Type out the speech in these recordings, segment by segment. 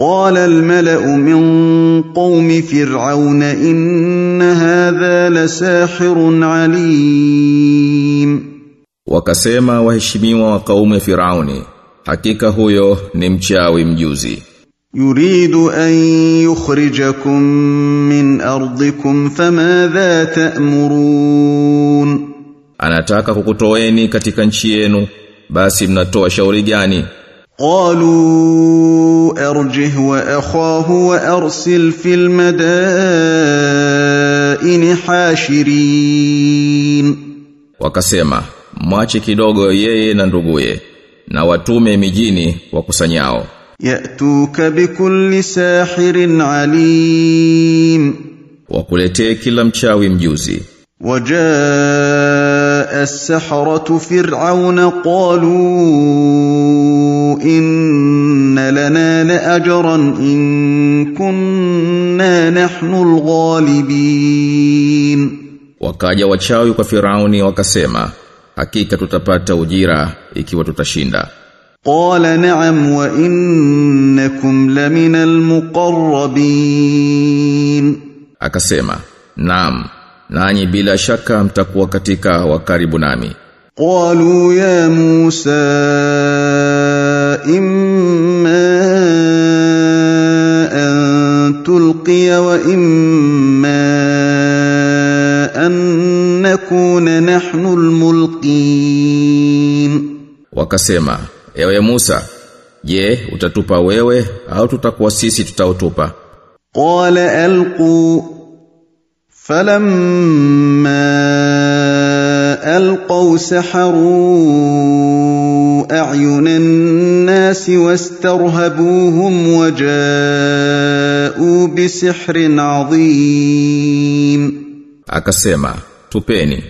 قال الملا من قوم فرعون ان هذا لساحر عليم Wakasema waheshimiwa wa kaumu ya Firauni, hakika huyo ni mchawi mjuzi. يريد ان يخرجكم من ارضكم فماذا تامرون Anataka kukutoeni katika nchi yenu, basi mnatoa shauri gani? قالوا ارجه واخاه وارسل في المدائن حاشرين Wakasema, mwache kidogo yeye na nduguye, na watume mijini wakusanyao. ياتوك بكل ساحر عليم Wakuletee kila mchawi mjuzi. وجاء السحرة فرعون قالوا إن لنا لأجرا إن كنا نحن الغالبين Wakaja wachawi kwa Firauni wakasema, hakika tutapata ujira ikiwa tutashinda. قال نعم وإنكم لمن المقربين Akasema, naam, nanyi bila shaka mtakuwa katika wakaribu nami. قالوا يا موسى إما أن تلقي وإما أن نكون نحن الملقين Wakasema, ewe Musa, je, utatupa wewe au tutakuwa sisi tutautupa? قال ألقوا فلما ألقوا سحروا أعين الناس واسترهبوهم وجاءوا بسحر عظيم akasema tupeni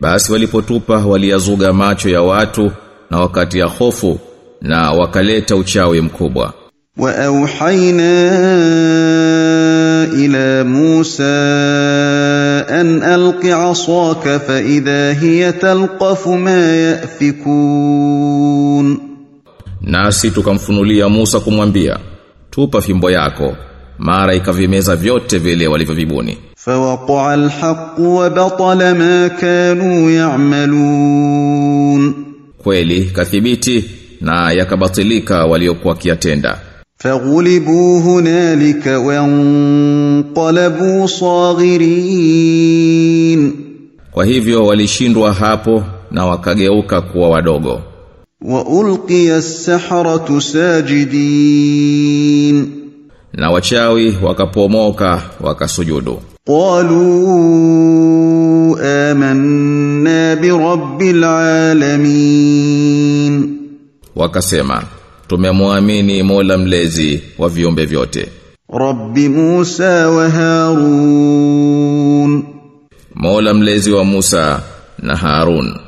basi walipotupa waliyazuga macho ya watu na wakati ya hofu na wakaleta uchawi mkubwa wa auhaina ila Musa an alqi 'asaka fa idha hiya talqafu ma yafikun Nasi tukamfunulia Musa kumwambia tupa fimbo yako. Mara ikavimeza vyote vile walivyovibuni. Fawaqa'a alhaq wa batala ma kanu ya'malun. Kweli kathibiti na yakabatilika waliokuwa kiatenda faghulibu hunalika wanqalabu saghirin. Kwa hivyo walishindwa hapo na wakageuka kuwa wadogo. Waulqiya as-saharatu sajidin, na wachawi wakapomoka wakasujudu. Qalu amanna bi rabbil alamin, wakasema tumemwamini Mola mlezi wa viumbe vyote. Rabbi Musa wa Harun, Mola mlezi wa Musa na Harun.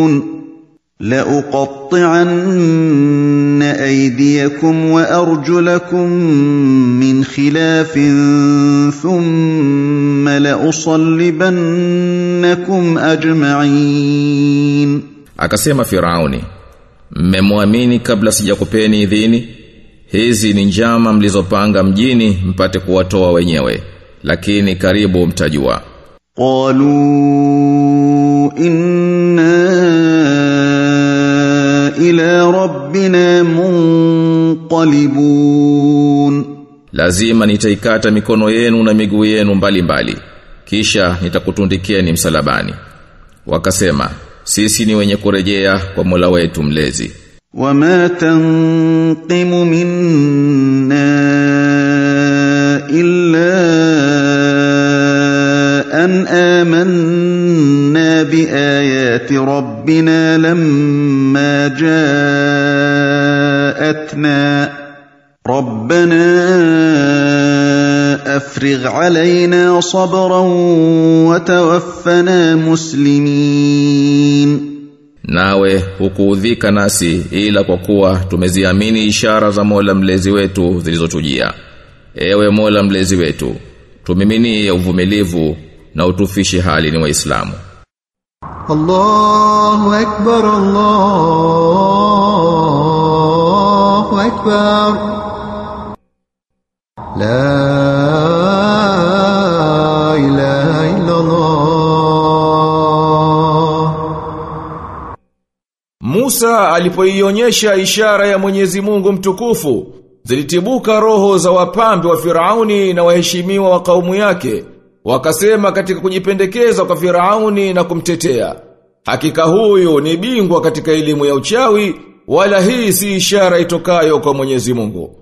لأقطعن أيديكم وأرجلكم من خلاف ثم لأصلبنكم أجمعين Akasema Firauni, mmemwamini kabla sijakupeni idhini? Hizi ni njama mlizopanga mjini mpate kuwatoa wenyewe, lakini karibu mtajua. قالوا إنا ila rabbina munqalibun lazima nitaikata mikono yenu na miguu yenu mbali mbali kisha nitakutundikieni msalabani. Wakasema sisi ni wenye kurejea kwa Mola wetu mlezi. Wama tanqimu minna illa an amanna bi ayati rabbina lam لما جاءتنا ربنا أفرغ علينا صبرا وتوفنا مسلمين Nawe hukuudhika nasi ila kwa kuwa tumeziamini ishara za Mola mlezi wetu zilizotujia. Ewe Mola mlezi wetu, tumiminie uvumilivu na utufishe hali ni waislamu. الله أكبر الله أكبر لا إله إلا الله Musa alipoionyesha ishara ya Mwenyezi Mungu mtukufu, zilitibuka roho za wapambe wa Firauni na waheshimiwa wa kaumu yake, wakasema katika kujipendekeza kwa Firauni na kumtetea. Hakika huyu ni bingwa katika elimu ya uchawi, wala hii si ishara itokayo kwa Mwenyezi Mungu.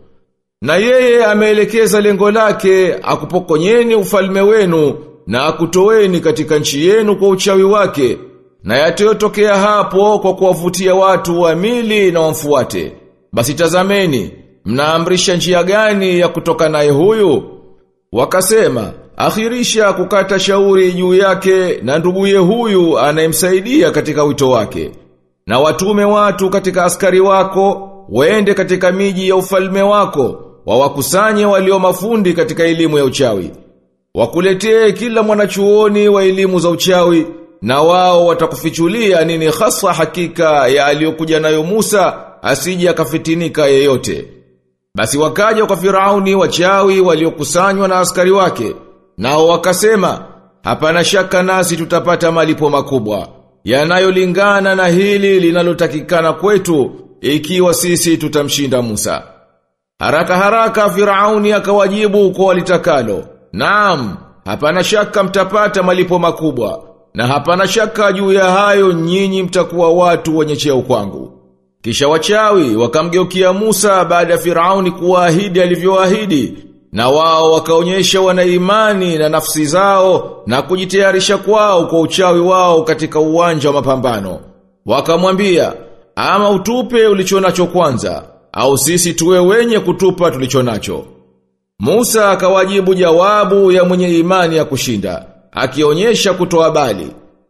Na yeye ameelekeza lengo lake akupokonyeni ufalme wenu na akutoweni katika nchi yenu kwa uchawi wake na yatayotokea hapo kwa kuwavutia watu wa mili na wamfuate. Basi tazameni, mnaamrisha njia gani ya kutoka naye huyu? Wakasema, akhirisha kukata shauri juu yake na nduguye huyu anayemsaidia katika wito wake. Na watume watu katika askari wako, waende katika miji ya ufalme wako, wawakusanye walio mafundi katika elimu ya uchawi. Wakuletee kila mwanachuoni wa elimu za uchawi, na wao watakufichulia nini hasa hakika ya aliyokuja nayo Musa, asije akafitinika yeyote. Basi wakaja kwa Firauni wachawi waliokusanywa na askari wake, nao wakasema, hapana shaka nasi tutapata malipo makubwa, yanayolingana na hili linalotakikana kwetu, ikiwa sisi tutamshinda Musa. Haraka haraka Firauni akawajibu kwa walitakalo, naam, hapana shaka mtapata malipo makubwa, na hapana shaka juu ya hayo nyinyi mtakuwa watu wenye cheo kwangu. Kisha wachawi wakamgeukia Musa baada ya Firauni kuahidi alivyoahidi na wao wakaonyesha wana imani na nafsi zao na kujitayarisha kwao kwa uchawi wao katika uwanja wa mapambano. Wakamwambia, ama utupe ulichonacho kwanza, au sisi tuwe wenye kutupa tulichonacho. Musa akawajibu jawabu ya mwenye imani ya kushinda, akionyesha kutoa bali.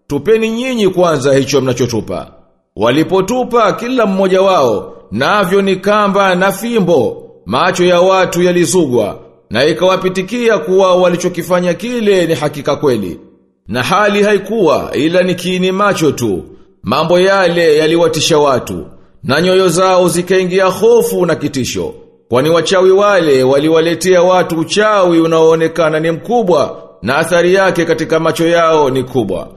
Tupeni nyinyi kwanza hicho mnachotupa. Walipotupa kila mmoja wao, navyo ni kamba na fimbo, macho ya watu yalizugwa, na ikawapitikia kuwa walichokifanya kile ni hakika kweli. Na hali haikuwa ila ni kiini macho tu, mambo yale yaliwatisha watu, na nyoyo zao zikaingia hofu na kitisho. Kwani wachawi wale waliwaletea watu uchawi unaoonekana ni mkubwa, na athari yake katika macho yao ni kubwa.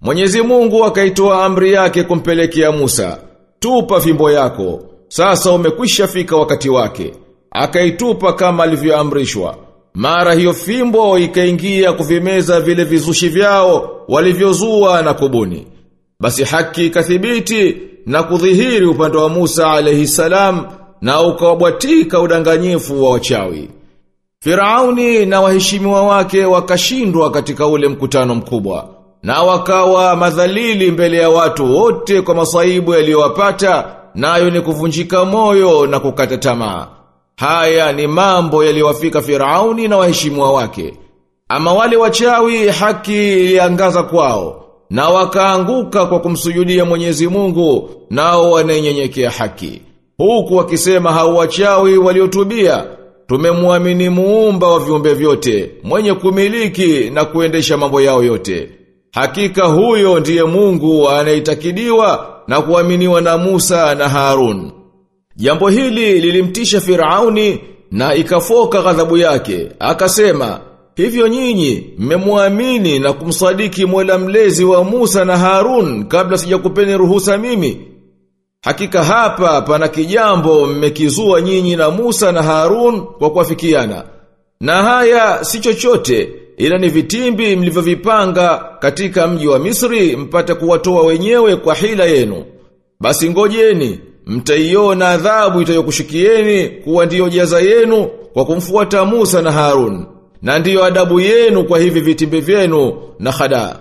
Mwenyezi Mungu akaitoa amri yake kumpelekea Musa, tupa fimbo yako, sasa umekwisha fika wakati wake. Akaitupa kama alivyoamrishwa. Mara hiyo fimbo ikaingia kuvimeza vile vizushi vyao walivyozua na kubuni. Basi haki ikathibiti na kudhihiri upande wa Musa alayhi salam na ukawabwatika udanganyifu wa wachawi. Firauni na waheshimiwa wake wakashindwa katika ule mkutano mkubwa na wakawa madhalili mbele ya watu wote kwa masaibu yaliyowapata nayo ni kuvunjika moyo na kukata tamaa. Haya ni mambo yaliyowafika Firauni na waheshimiwa wake. Ama wale wachawi haki iliangaza kwao na wakaanguka kwa kumsujudia Mwenyezi Mungu nao wanenyenyekea haki. Huku wakisema hao wachawi waliotubia tumemwamini muumba wa viumbe vyote, mwenye kumiliki na kuendesha mambo yao yote. Hakika huyo ndiye Mungu anaitakidiwa na kuaminiwa na Musa na Harun. Jambo hili lilimtisha Firauni na ikafoka ghadhabu yake. Akasema, hivyo nyinyi mmemwamini na kumsadiki Mola mlezi wa Musa na Harun kabla sijakupeni ruhusa mimi. Hakika hapa pana kijambo mmekizua nyinyi na Musa na Harun kwa kuafikiana. Na haya si chochote ila ni vitimbi mlivyovipanga katika mji wa Misri mpate kuwatoa wenyewe kwa hila yenu. Basi ngojeni, mtaiona adhabu itayokushikieni kuwa ndiyo jaza yenu kwa kumfuata Musa na Harun. Na ndiyo adabu yenu kwa hivi vitimbe vyenu na khada.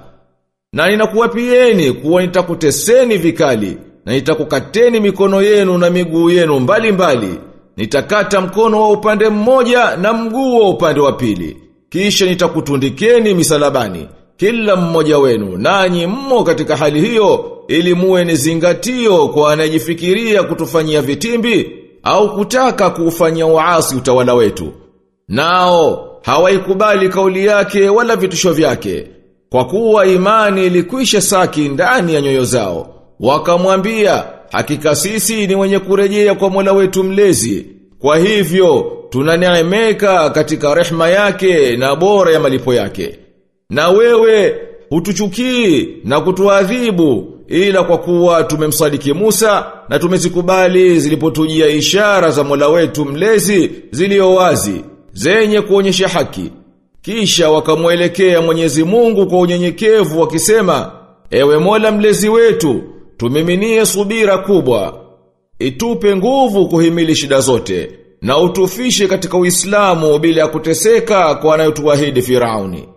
Na ninakuwapieni kuwa nitakuteseni vikali na nitakukateni mikono yenu na miguu yenu mbali mbali. Nitakata mkono wa upande mmoja na mguu wa upande wa pili. kisha nitakutundikeni misalabani kila mmoja wenu nanyi mmo katika hali hiyo ili muwe ni zingatio kwa anayejifikiria kutufanyia vitimbi au kutaka kuufanyia uasi utawala wetu. Nao hawaikubali kauli yake wala vitisho vyake kwa kuwa imani ilikwisha saki ndani ya nyoyo zao. Wakamwambia hakika sisi ni wenye kurejea kwa Mola wetu mlezi. Kwa hivyo tunaneemeka katika rehma yake na bora ya malipo yake na wewe hutuchukii na kutuadhibu ila kwa kuwa tumemsadiki Musa na tumezikubali zilipotujia ishara za Mola wetu mlezi zilio wazi zenye kuonyesha haki. Kisha wakamwelekea Mwenyezi Mungu kwa unyenyekevu wakisema ewe Mola mlezi wetu tumiminie subira kubwa. Itupe nguvu kuhimili shida zote na utufishe katika Uislamu bila ya kuteseka kwa anayotuahidi Firauni